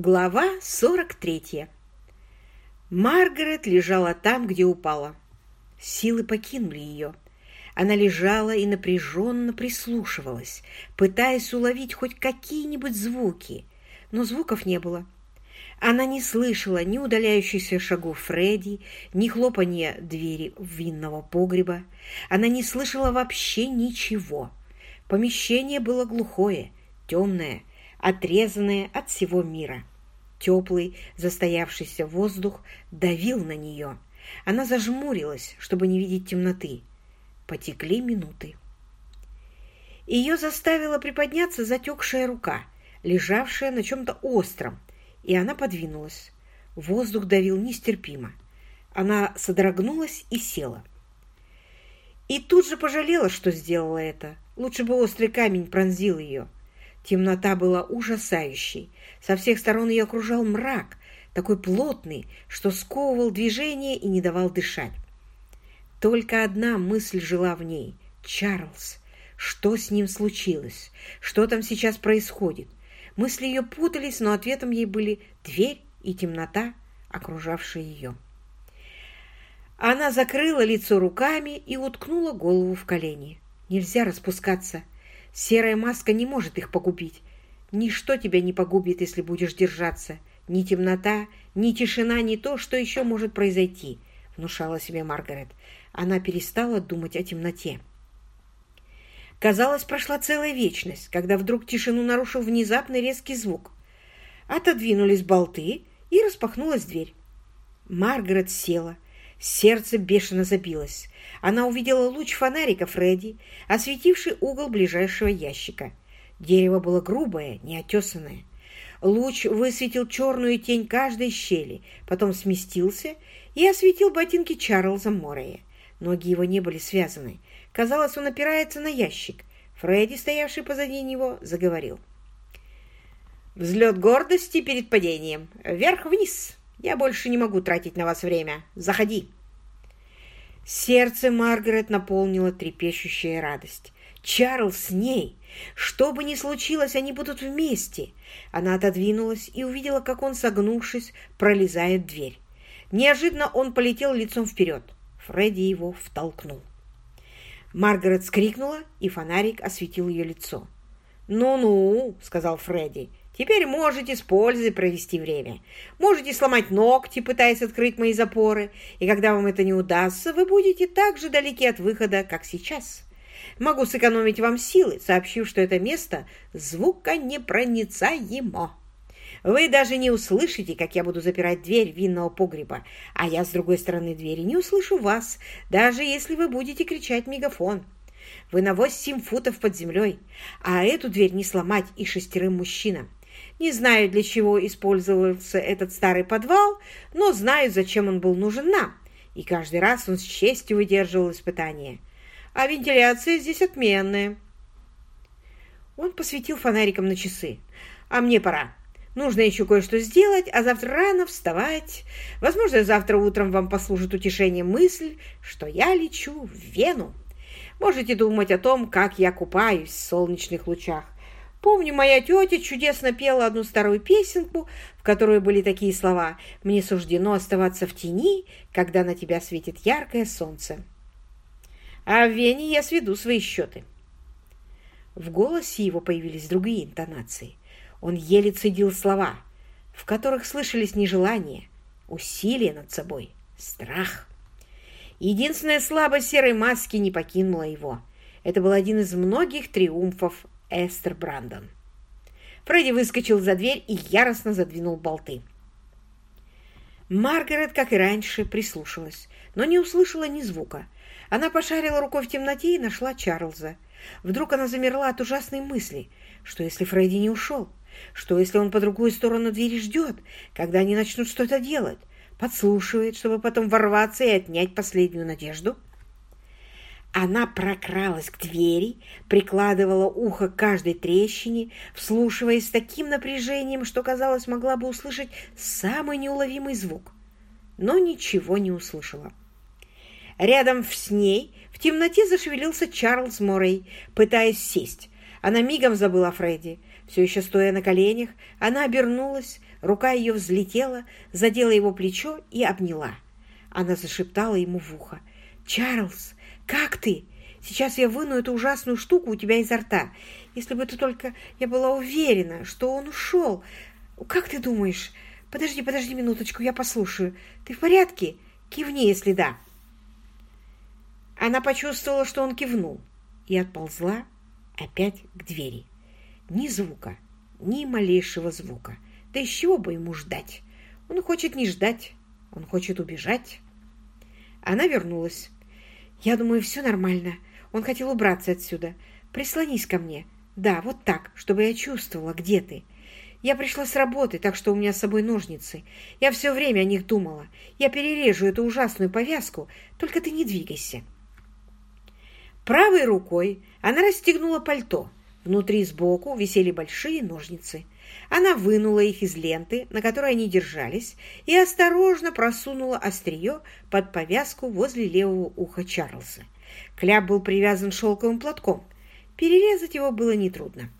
Глава 43. Маргарет лежала там, где упала. Силы покинули ее. Она лежала и напряженно прислушивалась, пытаясь уловить хоть какие-нибудь звуки, но звуков не было. Она не слышала ни удаляющихся шагов Фредди, ни хлопания двери винного погреба. Она не слышала вообще ничего. Помещение было глухое, темное, отрезанная от всего мира. Теплый, застоявшийся воздух давил на нее. Она зажмурилась, чтобы не видеть темноты. Потекли минуты. Ее заставила приподняться затекшая рука, лежавшая на чем-то остром, и она подвинулась. Воздух давил нестерпимо. Она содрогнулась и села. И тут же пожалела, что сделала это. Лучше бы острый камень пронзил ее. Темнота была ужасающей. Со всех сторон ее окружал мрак, такой плотный, что сковывал движение и не давал дышать. Только одна мысль жила в ней — Чарльз. Что с ним случилось? Что там сейчас происходит? Мысли ее путались, но ответом ей были дверь и темнота, окружавшая ее. Она закрыла лицо руками и уткнула голову в колени. Нельзя распускаться. Серая маска не может их погубить. Ничто тебя не погубит, если будешь держаться. Ни темнота, ни тишина, ни то, что еще может произойти, внушала себе Маргарет. Она перестала думать о темноте. Казалось, прошла целая вечность, когда вдруг тишину нарушил внезапный резкий звук. Отодвинулись болты, и распахнулась дверь. Маргарет села, Сердце бешено забилось. Она увидела луч фонарика Фредди, осветивший угол ближайшего ящика. Дерево было грубое, неотесанное. Луч высветил черную тень каждой щели, потом сместился и осветил ботинки Чарльза Моррея. Ноги его не были связаны. Казалось, он опирается на ящик. Фредди, стоявший позади него, заговорил. «Взлет гордости перед падением. Вверх-вниз. Я больше не могу тратить на вас время. Заходи!» Сердце Маргарет наполнила трепещущая радость. Чарльз с ней. Что бы ни случилось, они будут вместе. Она отодвинулась и увидела, как он, согнувшись, пролезает в дверь. Неожиданно он полетел лицом вперед. Фредди его втолкнул. Маргарет скрикнула, и фонарик осветил ее лицо. «Ну-ну», — сказал Фредди, Теперь можете с пользой провести время. Можете сломать ногти, пытаясь открыть мои запоры, и когда вам это не удастся, вы будете так же далеки от выхода, как сейчас. Могу сэкономить вам силы, сообщив, что это место звуконепроницаемо. Вы даже не услышите, как я буду запирать дверь винного погреба, а я с другой стороны двери не услышу вас, даже если вы будете кричать мегафон. Вы на восемь футов под землей, а эту дверь не сломать и шестерым мужчинам. Не знаю, для чего использовался этот старый подвал, но знаю, зачем он был нужен нам. И каждый раз он с честью выдерживал испытания. А вентиляция здесь отменная. Он посветил фонариком на часы. А мне пора. Нужно еще кое-что сделать, а завтра рано вставать. Возможно, завтра утром вам послужит утешение мысль, что я лечу в Вену. Можете думать о том, как я купаюсь в солнечных лучах. Помню, моя тетя чудесно пела одну старую песенку, в которой были такие слова «Мне суждено оставаться в тени, когда на тебя светит яркое солнце». А в Вене я сведу свои счеты. В голосе его появились другие интонации. Он еле цедил слова, в которых слышались нежелание, усилие над собой, страх. Единственная слабость серой маски не покинула его. Это был один из многих триумфов Эстер Брандон. Фредди выскочил за дверь и яростно задвинул болты. Маргарет, как и раньше, прислушалась, но не услышала ни звука. Она пошарила рукой в темноте и нашла Чарльза. Вдруг она замерла от ужасной мысли, что если Фредди не ушел, что если он по другую сторону двери ждет, когда они начнут что-то делать, подслушивает, чтобы потом ворваться и отнять последнюю надежду? Она прокралась к двери, прикладывала ухо к каждой трещине, вслушиваясь с таким напряжением, что, казалось, могла бы услышать самый неуловимый звук. Но ничего не услышала. Рядом с ней в темноте зашевелился Чарльз Моррей, пытаясь сесть. Она мигом забыла о Фредди. Все еще стоя на коленях, она обернулась, рука ее взлетела, задела его плечо и обняла. Она зашептала ему в ухо. «Чарльз, как ты? Сейчас я выну эту ужасную штуку у тебя изо рта. Если бы ты только... Я была уверена, что он ушел. Как ты думаешь? Подожди, подожди минуточку, я послушаю. Ты в порядке? Кивни, если да». Она почувствовала, что он кивнул, и отползла опять к двери. Ни звука, ни малейшего звука. Да из чего бы ему ждать? Он хочет не ждать, он хочет убежать. Она вернулась. «Я думаю, все нормально. Он хотел убраться отсюда. Прислонись ко мне. Да, вот так, чтобы я чувствовала, где ты. Я пришла с работы, так что у меня с собой ножницы. Я все время о них думала. Я перережу эту ужасную повязку, только ты не двигайся». Правой рукой она расстегнула пальто. Внутри сбоку висели большие ножницы. Она вынула их из ленты, на которой они держались, и осторожно просунула острие под повязку возле левого уха Чарльза. Кляп был привязан шелковым платком. Перерезать его было нетрудно.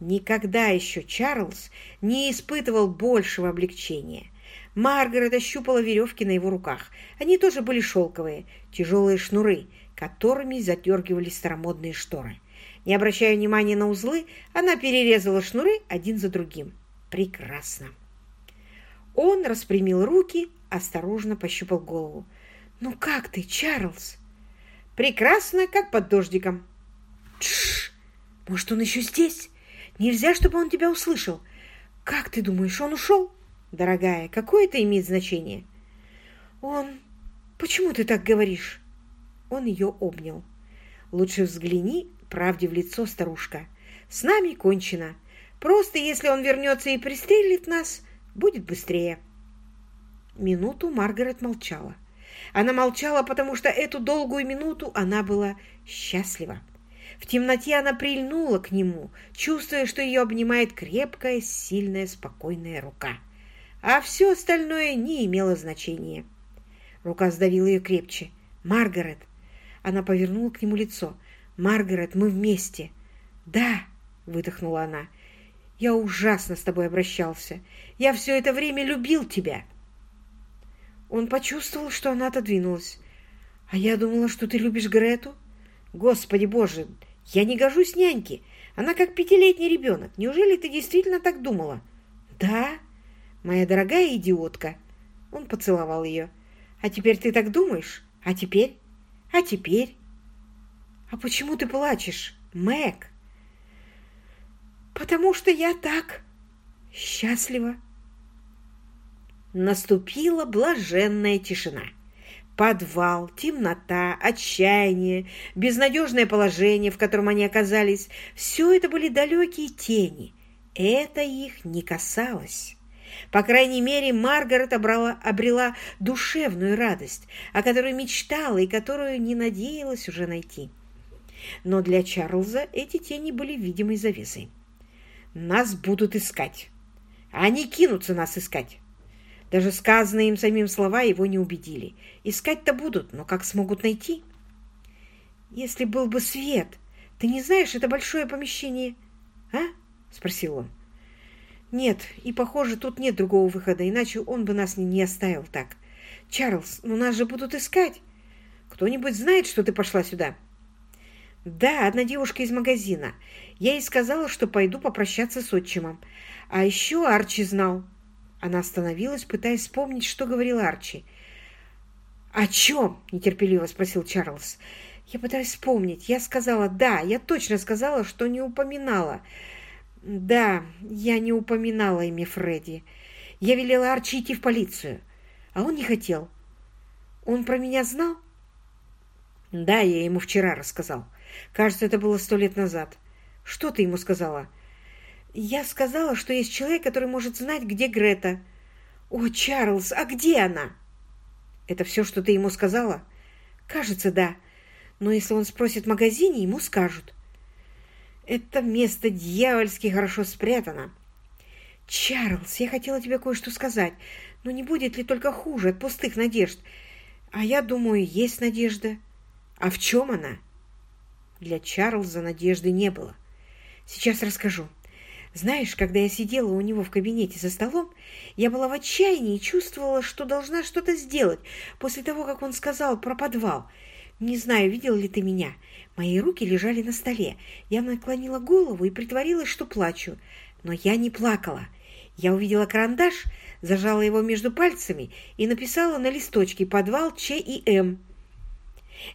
Никогда еще Чарльз не испытывал большего облегчения. Маргарет ощупала веревки на его руках. Они тоже были шелковые, тяжелые шнуры, которыми задергивались старомодные шторы. Не обращая внимания на узлы, она перерезала шнуры один за другим. Прекрасно. Он распрямил руки, осторожно пощупал голову. «Ну как ты, Чарльз?» «Прекрасно, как под дождиком». «Тш! Может, он еще здесь? Нельзя, чтобы он тебя услышал. Как ты думаешь, он ушел?» «Дорогая, какое это имеет значение?» «Он... Почему ты так говоришь?» Он ее обнял. «Лучше взгляни правде в лицо, старушка. С нами кончено. Просто если он вернется и пристрелит нас, будет быстрее». Минуту Маргарет молчала. Она молчала, потому что эту долгую минуту она была счастлива. В темноте она прильнула к нему, чувствуя, что ее обнимает крепкая, сильная, спокойная рука. А все остальное не имело значения. Рука сдавила ее крепче. «Маргарет!» Она повернула к нему лицо. «Маргарет, мы вместе!» «Да!» — выдохнула она. «Я ужасно с тобой обращался. Я все это время любил тебя!» Он почувствовал, что она отодвинулась. «А я думала, что ты любишь Грету?» «Господи боже, я не гожусь няньке. Она как пятилетний ребенок. Неужели ты действительно так думала?» «Да, моя дорогая идиотка!» Он поцеловал ее. «А теперь ты так думаешь? А теперь?» А теперь? А почему ты плачешь, Мэг? Потому что я так счастлива. Наступила блаженная тишина. Подвал, темнота, отчаяние, безнадежное положение, в котором они оказались – все это были далекие тени. Это их не касалось. По крайней мере, Маргарет обрала, обрела душевную радость, о которой мечтала и которую не надеялась уже найти. Но для Чарльза эти тени были видимой завесой. «Нас будут искать. Они кинутся нас искать». Даже сказанные им самим слова его не убедили. Искать-то будут, но как смогут найти? «Если был бы свет, ты не знаешь, это большое помещение, а?» — спросил он. Нет, и, похоже, тут нет другого выхода, иначе он бы нас не оставил так. Чарльз, ну нас же будут искать. Кто-нибудь знает, что ты пошла сюда? Да, одна девушка из магазина. Я ей сказала, что пойду попрощаться с отчимом. А еще Арчи знал. Она остановилась, пытаясь вспомнить, что говорил Арчи. «О чем?» – нетерпеливо спросил Чарльз. «Я пытаюсь вспомнить. Я сказала, да, я точно сказала, что не упоминала. Да, я не упоминала имя Фредди. Я велела Арчи идти в полицию, а он не хотел. Он про меня знал? Да, я ему вчера рассказал. Кажется, это было сто лет назад. Что ты ему сказала? Я сказала, что есть человек, который может знать, где Грета. О, Чарльз, а где она? Это все, что ты ему сказала? Кажется, да. Но если он спросит в магазине, ему скажут. Это место дьявольски хорошо спрятано. Чарльз, я хотела тебе кое-что сказать, но не будет ли только хуже от пустых надежд? А я думаю, есть надежда. А в чем она? Для Чарльза надежды не было. Сейчас расскажу. Знаешь, когда я сидела у него в кабинете за столом, я была в отчаянии и чувствовала, что должна что-то сделать после того, как он сказал про подвал. Не знаю, видел ли ты меня. Мои руки лежали на столе. Я наклонила голову и притворилась, что плачу. Но я не плакала. Я увидела карандаш, зажала его между пальцами и написала на листочке «Подвал Ч и М».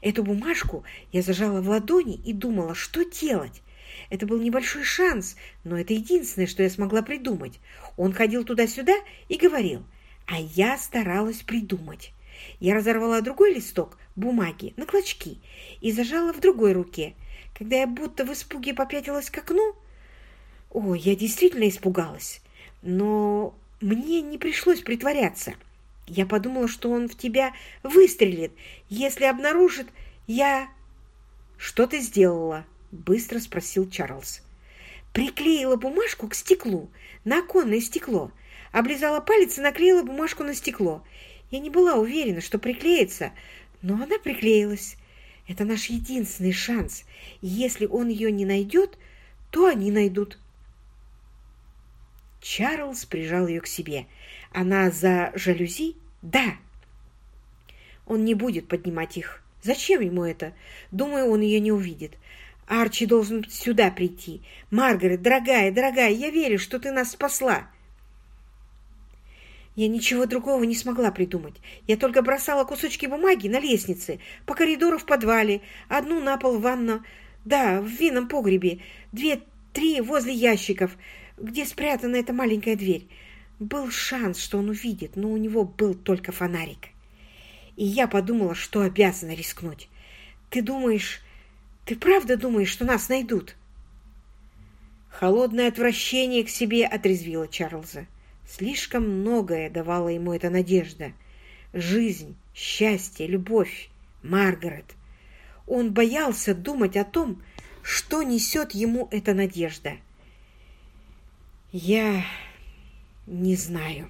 Эту бумажку я зажала в ладони и думала, что делать. Это был небольшой шанс, но это единственное, что я смогла придумать. Он ходил туда-сюда и говорил, а я старалась придумать. Я разорвала другой листок бумаги на клочки и зажала в другой руке. Когда я будто в испуге попятилась к окну, о, я действительно испугалась, но мне не пришлось притворяться. Я подумала, что он в тебя выстрелит, если обнаружит, я... Что ты сделала? Быстро спросил Чарльз. Приклеила бумажку к стеклу, на оконное стекло. Облизала палец и наклеила бумажку на стекло. Я не была уверена, что приклеится, но она приклеилась. Это наш единственный шанс. Если он ее не найдет, то они найдут. Чарльз прижал ее к себе. Она за жалюзи? Да. Он не будет поднимать их. Зачем ему это? Думаю, он ее не увидит. Арчи должен сюда прийти. Маргарет, дорогая, дорогая, я верю, что ты нас спасла. Я ничего другого не смогла придумать. Я только бросала кусочки бумаги на лестнице, по коридору в подвале, одну на пол в ванну, да, в винном погребе, две-три возле ящиков, где спрятана эта маленькая дверь. Был шанс, что он увидит, но у него был только фонарик. И я подумала, что обязана рискнуть. Ты думаешь, ты правда думаешь, что нас найдут? Холодное отвращение к себе отрезвило Чарльза. Слишком многое давала ему эта надежда. Жизнь, счастье, любовь, Маргарет. Он боялся думать о том, что несет ему эта надежда. «Я не знаю».